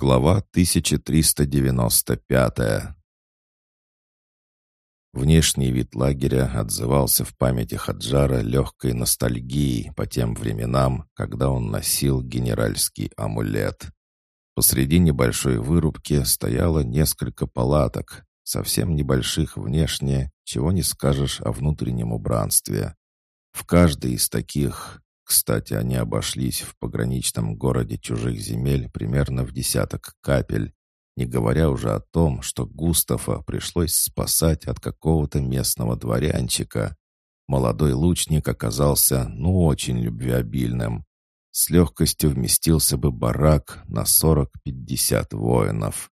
Глава 1395 Внешний вид лагеря отзывался в памяти Хаджара легкой ностальгией по тем временам, когда он носил генеральский амулет. Посреди небольшой вырубки стояло несколько палаток, совсем небольших внешне, чего не скажешь о внутреннем убранстве. В каждой из таких кстати, они обошлись в пограничном городе чужих земель примерно в десяток капель, не говоря уже о том, что Густава пришлось спасать от какого-то местного дворянчика. Молодой лучник оказался ну очень любвеобильным. С легкостью вместился бы барак на 40-50 воинов.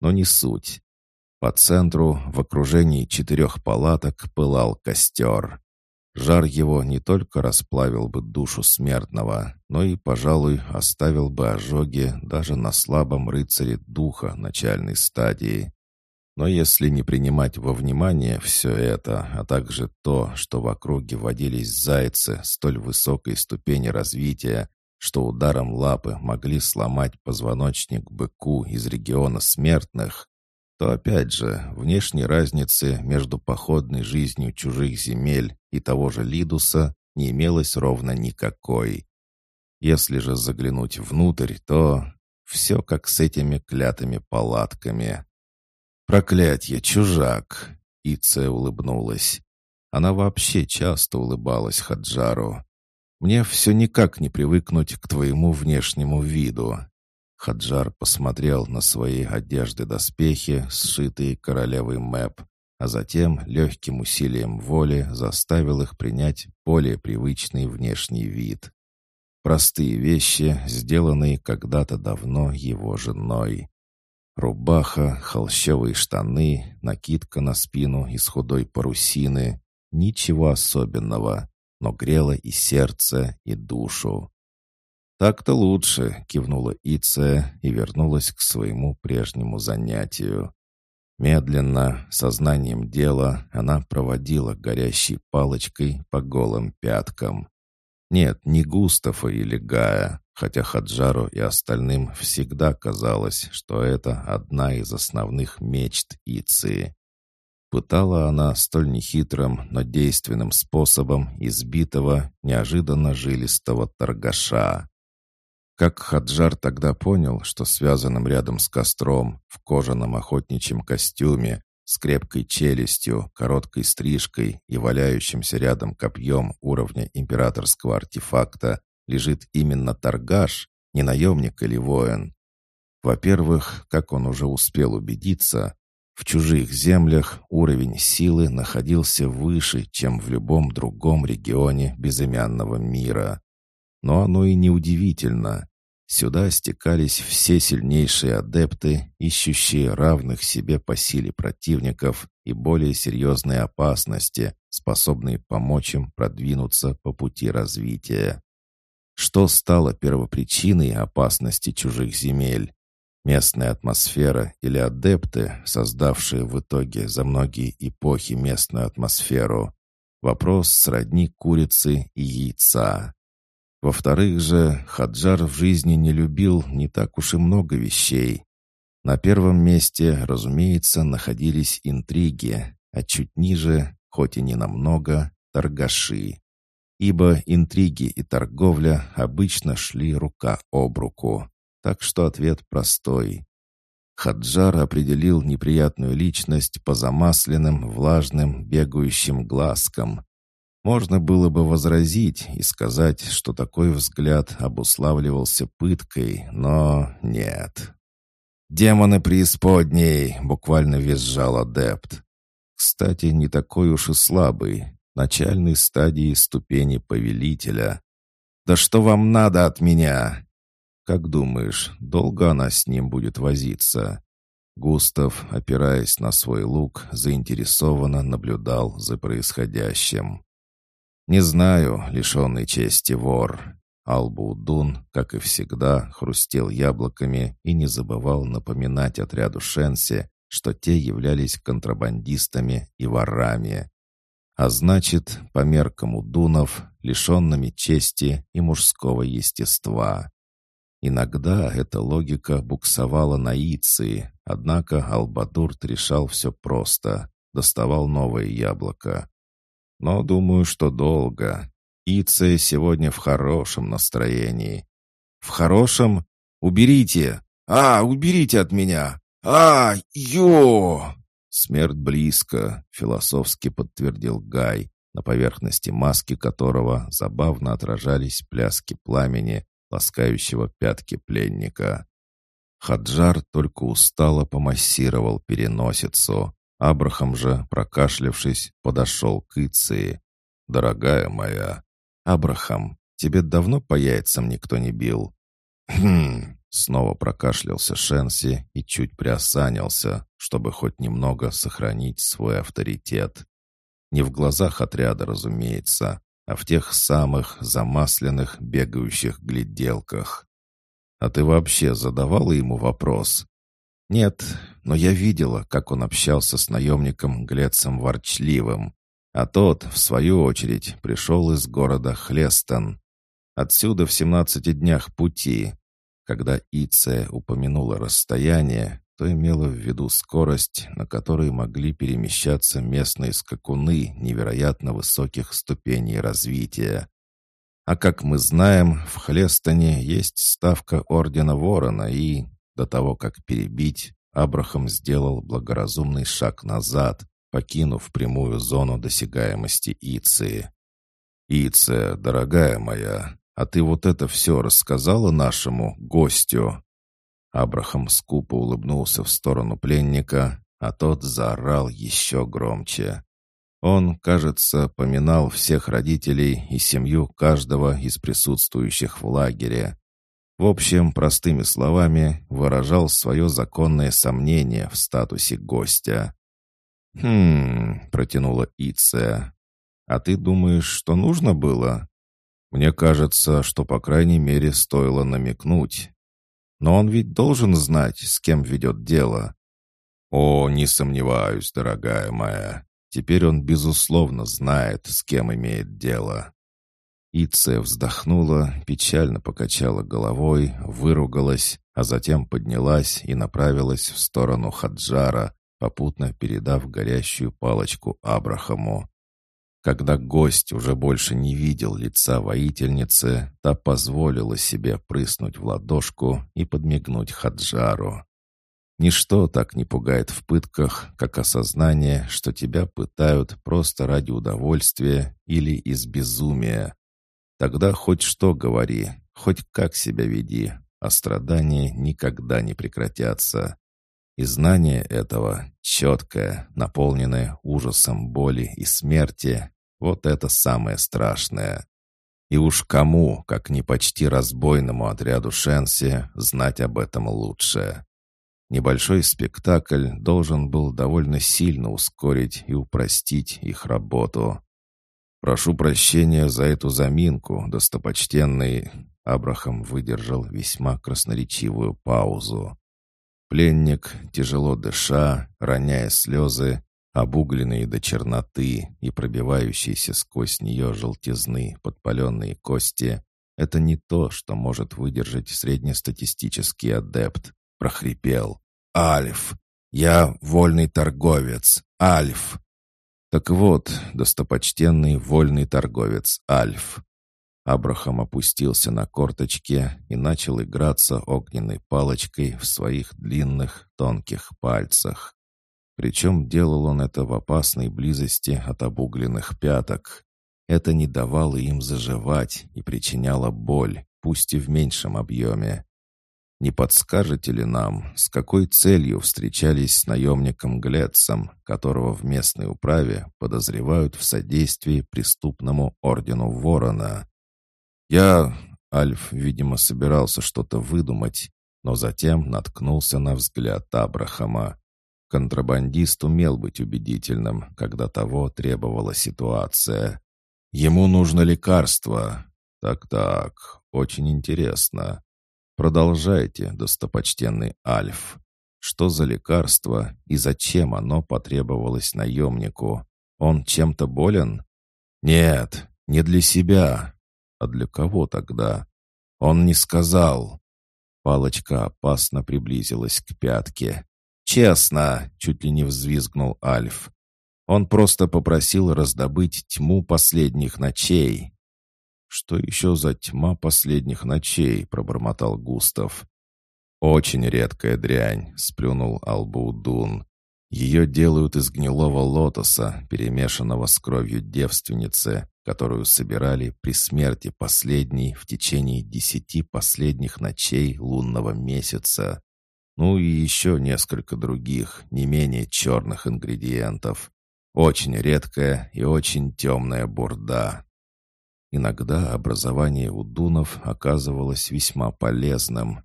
Но не суть. По центру, в окружении четырех палаток, пылал костер. Жар его не только расплавил бы душу смертного, но и, пожалуй, оставил бы ожоги даже на слабом рыцаре духа начальной стадии. Но если не принимать во внимание все это, а также то, что в округе водились зайцы столь высокой ступени развития, что ударом лапы могли сломать позвоночник быку из региона смертных, то опять же внешней разницы между походной жизнью чужих земель и того же Лидуса не имелось ровно никакой. Если же заглянуть внутрь, то все как с этими клятыми палатками. «Проклятье, чужак!» — Ице улыбнулась. Она вообще часто улыбалась Хаджару. «Мне все никак не привыкнуть к твоему внешнему виду. Хаджар посмотрел на свои одежды-доспехи, сшитые королевой Мэп, а затем легким усилием воли заставил их принять более привычный внешний вид. Простые вещи, сделанные когда-то давно его женой. Рубаха, холщовые штаны, накидка на спину из худой парусины. Ничего особенного, но грело и сердце, и душу. «Так-то лучше», — кивнула Иция и вернулась к своему прежнему занятию. Медленно, сознанием дела, она проводила горящей палочкой по голым пяткам. Нет, не Густава или Гая, хотя Хаджару и остальным всегда казалось, что это одна из основных мечт Иции. Пытала она столь нехитрым, но действенным способом избитого, неожиданно жилистого торгаша. Как Хаджар тогда понял, что связанным рядом с костром, в кожаном охотничьем костюме, с крепкой челюстью, короткой стрижкой и валяющимся рядом копьем уровня императорского артефакта лежит именно торгаш, не наемник или воин. Во-первых, как он уже успел убедиться, в чужих землях уровень силы находился выше, чем в любом другом регионе безымянного мира. Но оно и не удивительно. Сюда стекались все сильнейшие адепты, ищущие равных себе по силе противников и более серьезные опасности, способные помочь им продвинуться по пути развития. Что стало первопричиной опасности чужих земель? Местная атмосфера или адепты, создавшие в итоге за многие эпохи местную атмосферу? Вопрос сродни курицы и яйца. Во-вторых же, Хаджар в жизни не любил не так уж и много вещей. На первом месте, разумеется, находились интриги, а чуть ниже, хоть и не намного, торгаши. Ибо интриги и торговля обычно шли рука об руку. Так что ответ простой. Хаджар определил неприятную личность по замасленным, влажным, бегающим глазкам, можно было бы возразить и сказать, что такой взгляд обуславливался пыткой, но нет. «Демоны преисподней!» — буквально визжал адепт. Кстати, не такой уж и слабый, начальной стадии ступени повелителя. «Да что вам надо от меня?» «Как думаешь, долго она с ним будет возиться?» Густав, опираясь на свой лук, заинтересованно наблюдал за происходящим. «Не знаю, лишенный чести вор». Албудун, как и всегда, хрустел яблоками и не забывал напоминать отряду Шенси, что те являлись контрабандистами и ворами. А значит, по меркам удунов, лишенными чести и мужского естества. Иногда эта логика буксовала на Иции, однако Албадурт решал все просто, доставал новое яблоко. Но думаю, что долго. Иция сегодня в хорошем настроении. В хорошем? Уберите! А, уберите от меня! А, ё! Смерть близко, философски подтвердил Гай, на поверхности маски которого забавно отражались пляски пламени, ласкающего пятки пленника. Хаджар только устало помассировал переносицу. Абрахам же, прокашлявшись, подошел к Иции. «Дорогая моя, Абрахам, тебе давно по яйцам никто не бил?» «Хм...» — снова прокашлялся Шенси и чуть приосанился, чтобы хоть немного сохранить свой авторитет. Не в глазах отряда, разумеется, а в тех самых замасленных бегающих гляделках. А ты вообще задавала ему вопрос? Нет, но я видела, как он общался с наемником Глецем Ворчливым, а тот, в свою очередь, пришел из города Хлестон. Отсюда в семнадцати днях пути. Когда Иция упомянула расстояние, то имела в виду скорость, на которой могли перемещаться местные скакуны невероятно высоких ступеней развития. А как мы знаем, в Хлестоне есть ставка Ордена Ворона, и, до того, как перебить, Абрахам сделал благоразумный шаг назад, покинув прямую зону досягаемости Иции. «Иция, дорогая моя, а ты вот это все рассказала нашему гостю?» Абрахам скупо улыбнулся в сторону пленника, а тот заорал еще громче. Он, кажется, поминал всех родителей и семью каждого из присутствующих в лагере. В общем, простыми словами, выражал свое законное сомнение в статусе гостя. «Хм...» — протянула Иция. «А ты думаешь, что нужно было?» «Мне кажется, что, по крайней мере, стоило намекнуть. Но он ведь должен знать, с кем ведет дело. О, не сомневаюсь, дорогая моя. Теперь он, безусловно, знает, с кем имеет дело. Иция вздохнула, печально покачала головой, выругалась, а затем поднялась и направилась в сторону Хаджара, попутно передав горящую палочку Абрахаму. Когда гость уже больше не видел лица воительницы, та позволила себе прыснуть в ладошку и подмигнуть Хаджару. Ничто так не пугает в пытках, как осознание, что тебя пытают просто ради удовольствия или из безумия. Тогда хоть что говори, хоть как себя веди, а страдания никогда не прекратятся. И знание этого, четкое, наполненное ужасом боли и смерти, вот это самое страшное. И уж кому, как не почти разбойному отряду Шенси, знать об этом лучше. Небольшой спектакль должен был довольно сильно ускорить и упростить их работу. «Прошу прощения за эту заминку, достопочтенный...» Абрахам выдержал весьма красноречивую паузу. Пленник, тяжело дыша, роняя слезы, обугленные до черноты и пробивающиеся сквозь нее желтизны подпаленные кости — это не то, что может выдержать среднестатистический адепт, прохрипел. «Альф! Я вольный торговец! Альф!» Так вот, достопочтенный вольный торговец Альф. Абрахам опустился на корточки и начал играться огненной палочкой в своих длинных тонких пальцах. Причем делал он это в опасной близости от обугленных пяток. Это не давало им заживать и причиняло боль, пусть и в меньшем объеме. Не подскажете ли нам, с какой целью встречались с наемником Глецом, которого в местной управе подозревают в содействии преступному ордену Ворона? Я, Альф, видимо, собирался что-то выдумать, но затем наткнулся на взгляд Абрахама. Контрабандист умел быть убедительным, когда того требовала ситуация. Ему нужно лекарство. Так-так, очень интересно. Продолжайте, достопочтенный Альф. Что за лекарство и зачем оно потребовалось наемнику? Он чем-то болен? Нет, не для себя. А для кого тогда? Он не сказал. Палочка опасно приблизилась к пятке. «Честно!» — чуть ли не взвизгнул Альф. Он просто попросил раздобыть тьму последних ночей. «Что еще за тьма последних ночей?» — пробормотал Густав. «Очень редкая дрянь», — сплюнул Албаудун. «Ее делают из гнилого лотоса, перемешанного с кровью девственницы, которую собирали при смерти последней в течение десяти последних ночей лунного месяца. Ну и еще несколько других, не менее черных ингредиентов. Очень редкая и очень темная бурда. Иногда образование у дунов оказывалось весьма полезным.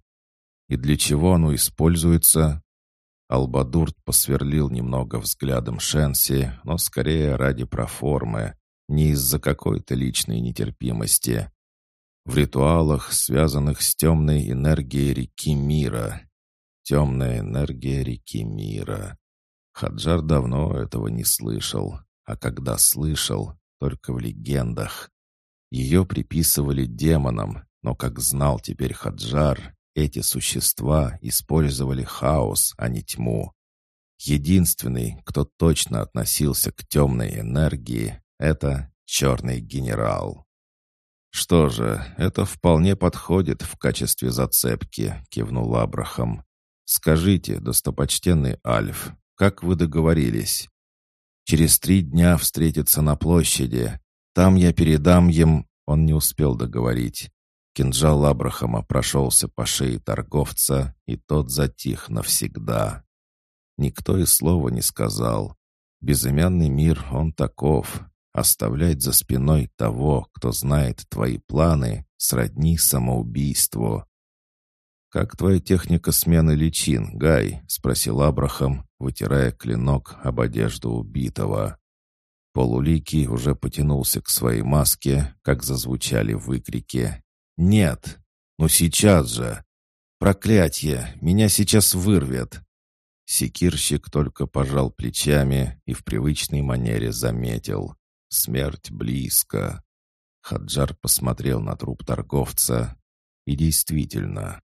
И для чего оно используется? Албадурт посверлил немного взглядом Шенси, но скорее ради проформы, не из-за какой-то личной нетерпимости. В ритуалах, связанных с темной энергией реки мира. Темная энергия реки мира. Хаджар давно этого не слышал, а когда слышал, только в легендах. Ее приписывали демонам, но, как знал теперь Хаджар, эти существа использовали хаос, а не тьму. Единственный, кто точно относился к темной энергии, это черный генерал. «Что же, это вполне подходит в качестве зацепки», — кивнул Абрахам. «Скажите, достопочтенный Альф, как вы договорились?» «Через три дня встретиться на площади. Там я передам им...» Он не успел договорить. Кинжал Абрахама прошелся по шее торговца, и тот затих навсегда. Никто и слова не сказал. Безымянный мир, он таков. Оставлять за спиной того, кто знает твои планы, сродни самоубийству. «Как твоя техника смены личин, Гай?» — спросил Абрахам, вытирая клинок об одежду убитого. Полуликий уже потянулся к своей маске, как зазвучали выкрики. «Нет! Ну сейчас же! Проклятье! Меня сейчас вырвет!» Секирщик только пожал плечами и в привычной манере заметил. «Смерть близко!» Хаджар посмотрел на труп торговца. И действительно,